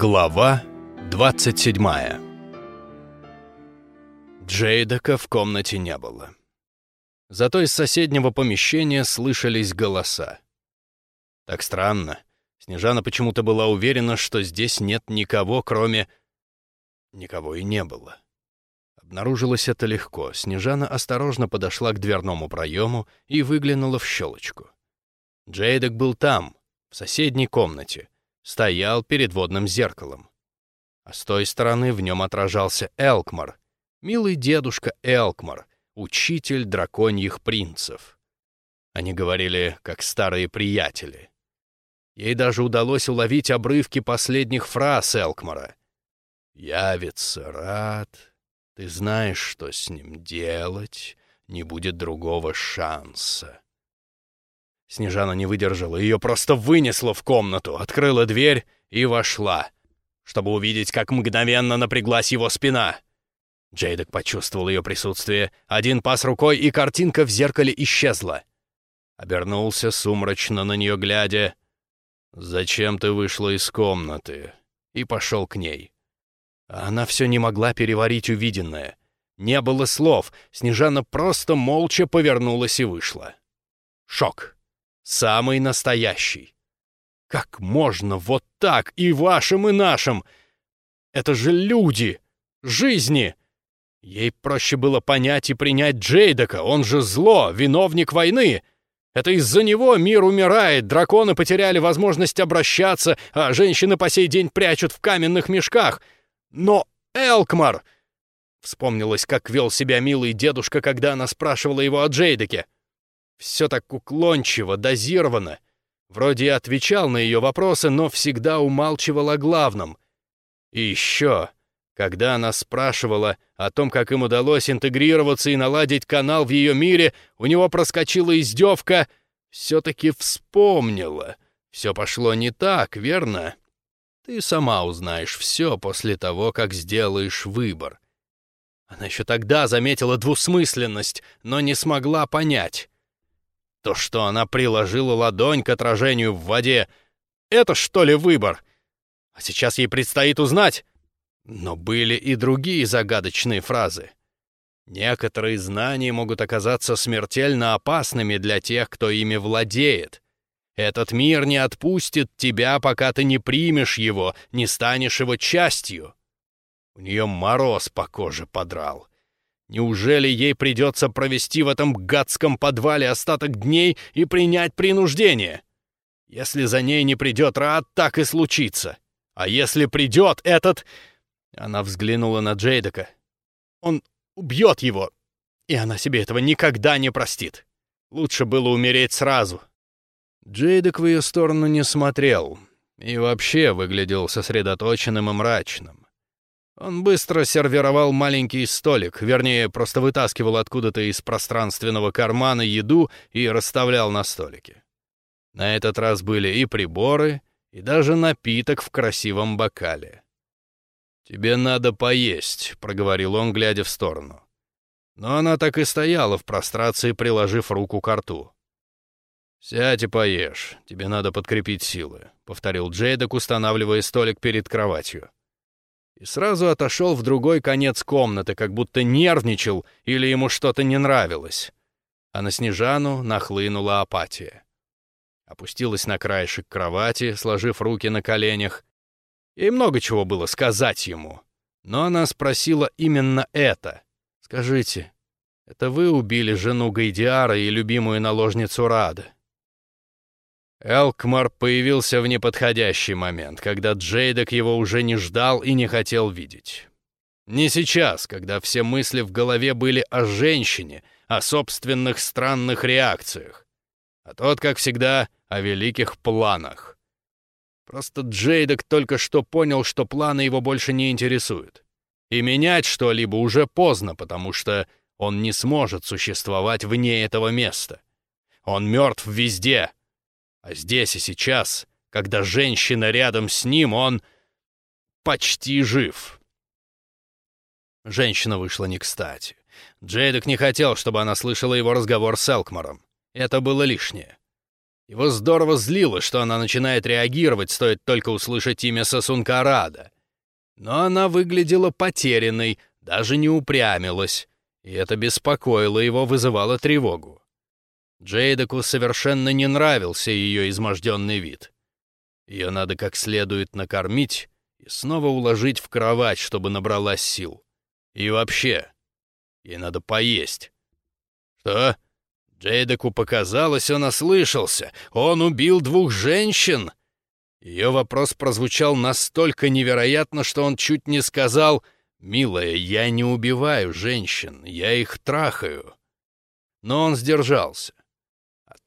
Глава 27 Джейдека в комнате не было. Зато из соседнего помещения слышались голоса. Так странно. Снежана почему-то была уверена, что здесь нет никого, кроме... Никого и не было. Обнаружилось это легко. Снежана осторожно подошла к дверному проему и выглянула в щелочку. Джейдек был там, в соседней комнате, стоял перед водным зеркалом. А с той стороны в нем отражался Элкмар, милый дедушка Элкмар, учитель драконьих принцев. Они говорили, как старые приятели. Ей даже удалось уловить обрывки последних фраз Элкмара. «Явится рад, ты знаешь, что с ним делать, не будет другого шанса». Снежана не выдержала, ее просто вынесло в комнату, открыла дверь и вошла, чтобы увидеть, как мгновенно напряглась его спина. Джейдок почувствовал ее присутствие, один пас рукой, и картинка в зеркале исчезла. Обернулся сумрачно на нее глядя. «Зачем ты вышла из комнаты?» И пошел к ней. она все не могла переварить увиденное. Не было слов, Снежана просто молча повернулась и вышла. Шок. Самый настоящий. Как можно вот так и вашим, и нашим? Это же люди, жизни. Ей проще было понять и принять Джейдека, он же зло, виновник войны. Это из-за него мир умирает, драконы потеряли возможность обращаться, а женщины по сей день прячут в каменных мешках. Но Элкмар... Вспомнилось, как вел себя милый дедушка, когда она спрашивала его о Джейдеке. Все так уклончиво, дозировано. Вроде и отвечал на ее вопросы, но всегда умалчивал о главном. И еще, когда она спрашивала о том, как им удалось интегрироваться и наладить канал в ее мире, у него проскочила издевка «все-таки вспомнила». Все пошло не так, верно? Ты сама узнаешь все после того, как сделаешь выбор. Она еще тогда заметила двусмысленность, но не смогла понять. То, что она приложила ладонь к отражению в воде, это что ли выбор? А сейчас ей предстоит узнать. Но были и другие загадочные фразы. Некоторые знания могут оказаться смертельно опасными для тех, кто ими владеет. Этот мир не отпустит тебя, пока ты не примешь его, не станешь его частью. У нее мороз по коже подрал. Неужели ей придется провести в этом гадском подвале остаток дней и принять принуждение? Если за ней не придет Рад, так и случится. А если придет этот... Она взглянула на Джейдека. Он убьет его, и она себе этого никогда не простит. Лучше было умереть сразу. Джейдек в ее сторону не смотрел и вообще выглядел сосредоточенным и мрачным. Он быстро сервировал маленький столик, вернее, просто вытаскивал откуда-то из пространственного кармана еду и расставлял на столике. На этот раз были и приборы, и даже напиток в красивом бокале. «Тебе надо поесть», — проговорил он, глядя в сторону. Но она так и стояла в прострации, приложив руку к рту. «Сядь и поешь, тебе надо подкрепить силы», — повторил Джейдок, устанавливая столик перед кроватью и сразу отошел в другой конец комнаты, как будто нервничал или ему что-то не нравилось. А на Снежану нахлынула апатия. Опустилась на краешек кровати, сложив руки на коленях. Ей много чего было сказать ему. Но она спросила именно это. «Скажите, это вы убили жену Гайдиара и любимую наложницу Рада?» Элкмар появился в неподходящий момент, когда Джейдек его уже не ждал и не хотел видеть. Не сейчас, когда все мысли в голове были о женщине, о собственных странных реакциях, а тот, как всегда, о великих планах. Просто Джейдек только что понял, что планы его больше не интересуют. И менять что-либо уже поздно, потому что он не сможет существовать вне этого места. Он мертв везде, а здесь и сейчас, когда женщина рядом с ним, он почти жив. Женщина вышла не кстати. Джейдек не хотел, чтобы она слышала его разговор с Элкмаром. Это было лишнее. Его здорово злило, что она начинает реагировать, стоит только услышать имя Сосункарада. Но она выглядела потерянной, даже не упрямилась, и это беспокоило его, вызывало тревогу. Джейдеку совершенно не нравился ее изможденный вид. Ее надо как следует накормить и снова уложить в кровать, чтобы набралась сил. И вообще, ей надо поесть. Что? Джейдеку показалось, он ослышался. Он убил двух женщин? Ее вопрос прозвучал настолько невероятно, что он чуть не сказал «Милая, я не убиваю женщин, я их трахаю». Но он сдержался.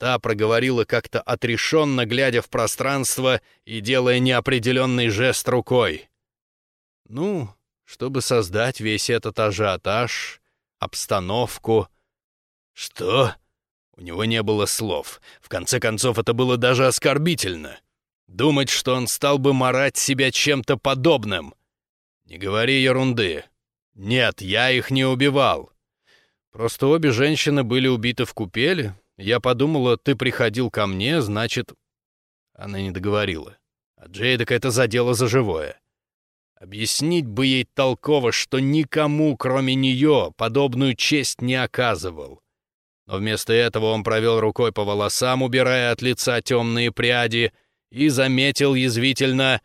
Та проговорила как-то отрешенно, глядя в пространство и делая неопределенный жест рукой. «Ну, чтобы создать весь этот ажиотаж, обстановку...» «Что?» У него не было слов. В конце концов, это было даже оскорбительно. Думать, что он стал бы марать себя чем-то подобным. Не говори ерунды. Нет, я их не убивал. Просто обе женщины были убиты в купели. Я подумала, ты приходил ко мне, значит... Она не договорила. А Джейдек это задело за живое. Объяснить бы ей толково, что никому, кроме нее, подобную честь не оказывал. Но вместо этого он провел рукой по волосам, убирая от лица темные пряди, и заметил язвительно,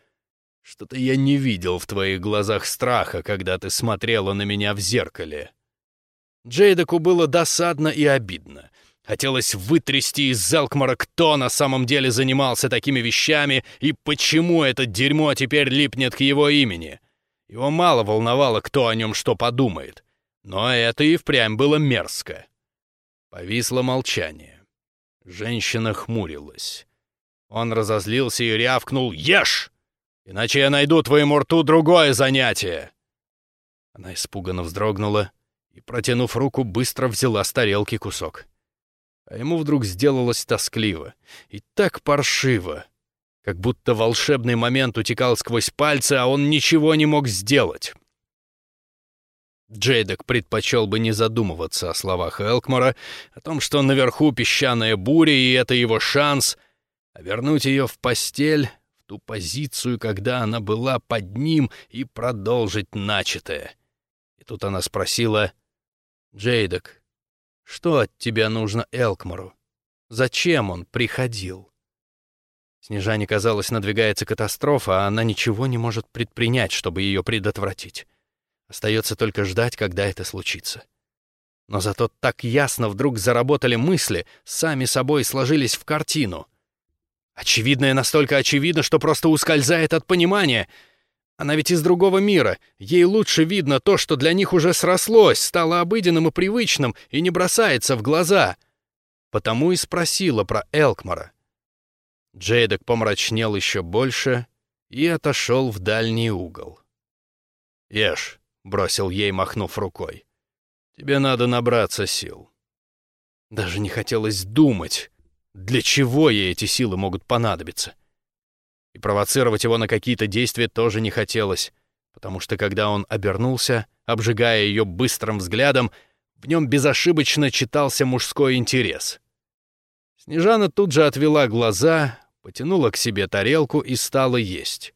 «Что-то я не видел в твоих глазах страха, когда ты смотрела на меня в зеркале». Джейдеку было досадно и обидно. Хотелось вытрясти из Зелкмара, кто на самом деле занимался такими вещами и почему это дерьмо теперь липнет к его имени. Его мало волновало, кто о нем что подумает. Но это и впрямь было мерзко. Повисло молчание. Женщина хмурилась. Он разозлился и рявкнул «Ешь! Иначе я найду твоему рту другое занятие!» Она испуганно вздрогнула и, протянув руку, быстро взяла с тарелки кусок. А ему вдруг сделалось тоскливо и так паршиво, как будто волшебный момент утекал сквозь пальцы, а он ничего не мог сделать. Джейдек предпочел бы не задумываться о словах Элкмора, о том, что наверху песчаная буря, и это его шанс, а вернуть ее в постель, в ту позицию, когда она была под ним, и продолжить начатое. И тут она спросила, «Джейдек, что от тебя нужно Элкмору? Зачем он приходил?» Снежане, казалось, надвигается катастрофа, а она ничего не может предпринять, чтобы ее предотвратить. Остается только ждать, когда это случится. Но зато так ясно вдруг заработали мысли, сами собой сложились в картину. Очевидное настолько очевидно, что просто ускользает от понимания. Она ведь из другого мира. Ей лучше видно то, что для них уже срослось, стало обыденным и привычным и не бросается в глаза. Потому и спросила про Элкмара. Джейдок помрачнел еще больше и отошел в дальний угол. «Ешь», бросил ей, махнув рукой. «Тебе надо набраться сил». Даже не хотелось думать, для чего ей эти силы могут понадобиться. И провоцировать его на какие-то действия тоже не хотелось, потому что когда он обернулся, обжигая ее быстрым взглядом, в нем безошибочно читался мужской интерес. Снежана тут же отвела глаза, потянула к себе тарелку и стала есть.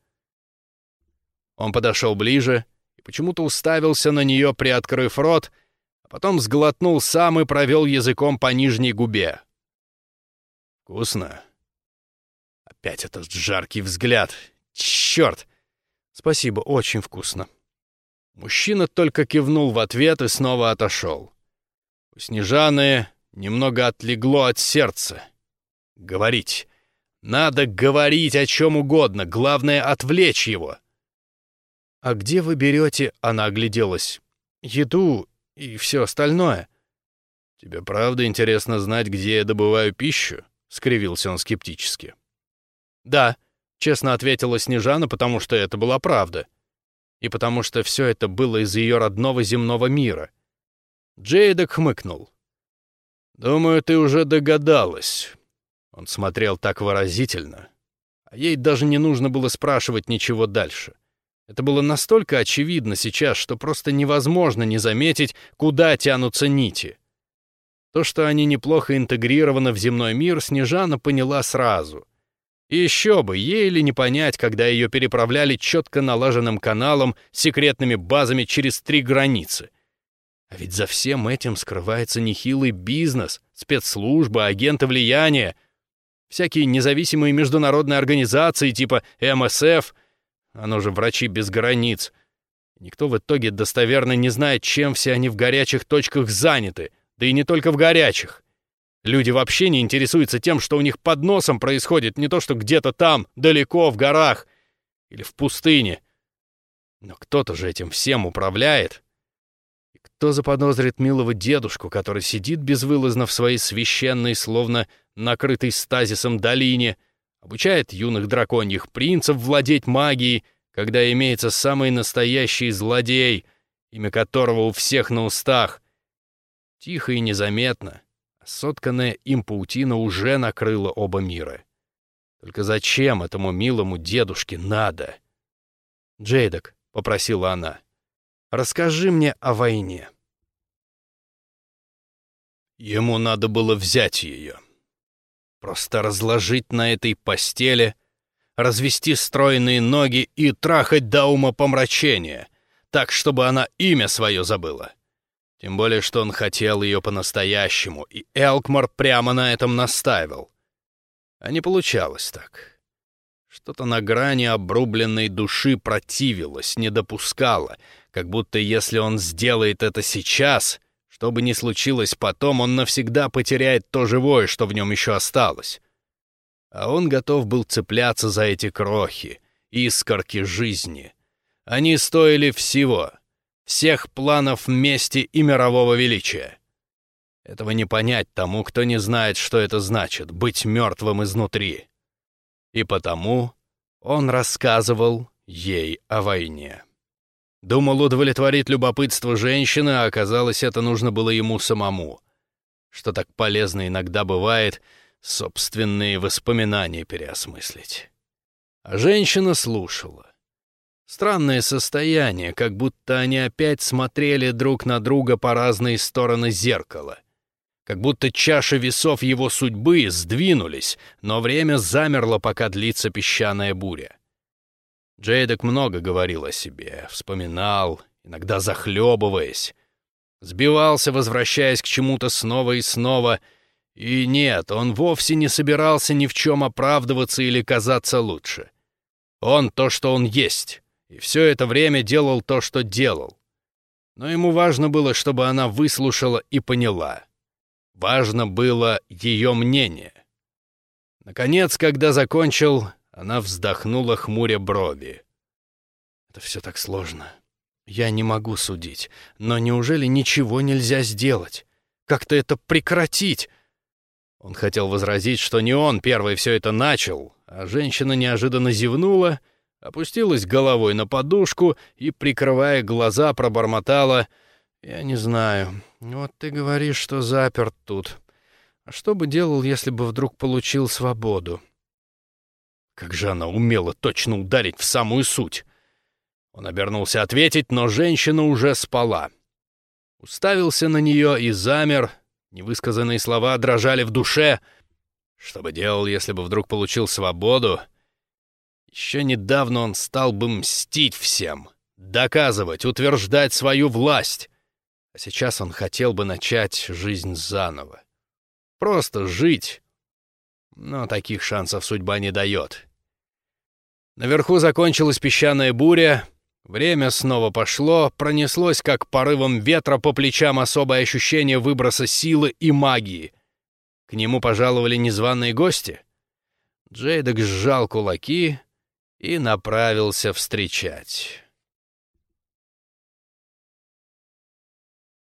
Он подошел ближе, и почему-то уставился на нее, приоткрыв рот, а потом сглотнул сам и провел языком по нижней губе. «Вкусно?» Опять этот жаркий взгляд. Черт! Спасибо, очень вкусно. Мужчина только кивнул в ответ и снова отошел. У Снежаны немного отлегло от сердца. Говорить. Надо говорить о чем угодно, главное — отвлечь его. «А где вы берете?» — она огляделась. «Еду и все остальное». «Тебе правда интересно знать, где я добываю пищу?» — скривился он скептически. «Да», — честно ответила Снежана, потому что это была правда. И потому что все это было из ее родного земного мира. Джейдок хмыкнул. «Думаю, ты уже догадалась». Он смотрел так выразительно. А ей даже не нужно было спрашивать ничего дальше. Это было настолько очевидно сейчас, что просто невозможно не заметить, куда тянутся нити. То, что они неплохо интегрированы в земной мир, Снежана поняла сразу. Еще бы, ей ли не понять, когда ее переправляли четко налаженным каналом, секретными базами через три границы. А ведь за всем этим скрывается нехилый бизнес, спецслужбы, агенты влияния, всякие независимые международные организации типа МСФ, оно же «Врачи без границ». Никто в итоге достоверно не знает, чем все они в горячих точках заняты, да и не только в горячих. Люди вообще не интересуются тем, что у них под носом происходит, не то что где-то там, далеко, в горах или в пустыне. Но кто-то же этим всем управляет. И кто заподозрит милого дедушку, который сидит безвылазно в своей священной, словно накрытой стазисом долине, обучает юных драконьих принцев владеть магией, когда имеется самый настоящий злодей, имя которого у всех на устах. Тихо и незаметно, Сотканная им паутина уже накрыла оба мира. Только зачем этому милому дедушке надо? «Джейдок», — попросила она, — «расскажи мне о войне». Ему надо было взять ее. Просто разложить на этой постели, развести стройные ноги и трахать до ума помрачения, так, чтобы она имя свое забыла. Тем более, что он хотел ее по-настоящему, и Элкмор прямо на этом настаивал. А не получалось так. Что-то на грани обрубленной души противилось, не допускало, как будто если он сделает это сейчас, что бы ни случилось потом, он навсегда потеряет то живое, что в нем еще осталось. А он готов был цепляться за эти крохи, искорки жизни. Они стоили всего — всех планов мести и мирового величия. Этого не понять тому, кто не знает, что это значит — быть мертвым изнутри. И потому он рассказывал ей о войне. Думал удовлетворить любопытство женщины, а оказалось, это нужно было ему самому. Что так полезно иногда бывает собственные воспоминания переосмыслить. А женщина слушала. Странное состояние, как будто они опять смотрели друг на друга по разные стороны зеркала. Как будто чаши весов его судьбы сдвинулись, но время замерло, пока длится песчаная буря. Джейдок много говорил о себе, вспоминал, иногда захлебываясь. Сбивался, возвращаясь к чему-то снова и снова. И нет, он вовсе не собирался ни в чем оправдываться или казаться лучше. Он то, что он есть и все это время делал то, что делал. Но ему важно было, чтобы она выслушала и поняла. Важно было ее мнение. Наконец, когда закончил, она вздохнула, хмуря брови. «Это все так сложно. Я не могу судить. Но неужели ничего нельзя сделать? Как-то это прекратить?» Он хотел возразить, что не он первый все это начал, а женщина неожиданно зевнула опустилась головой на подушку и, прикрывая глаза, пробормотала «Я не знаю. Вот ты говоришь, что заперт тут. А что бы делал, если бы вдруг получил свободу?» Как же она умела точно ударить в самую суть! Он обернулся ответить, но женщина уже спала. Уставился на нее и замер, невысказанные слова дрожали в душе. Что бы делал, если бы вдруг получил свободу? Еще недавно он стал бы мстить всем, доказывать, утверждать свою власть. А сейчас он хотел бы начать жизнь заново. Просто жить. Но таких шансов судьба не дает. Наверху закончилась песчаная буря. Время снова пошло, пронеслось как порывом ветра по плечам особое ощущение выброса силы и магии. К нему пожаловали незваные гости. Джейдок сжал кулаки, и направился встречать.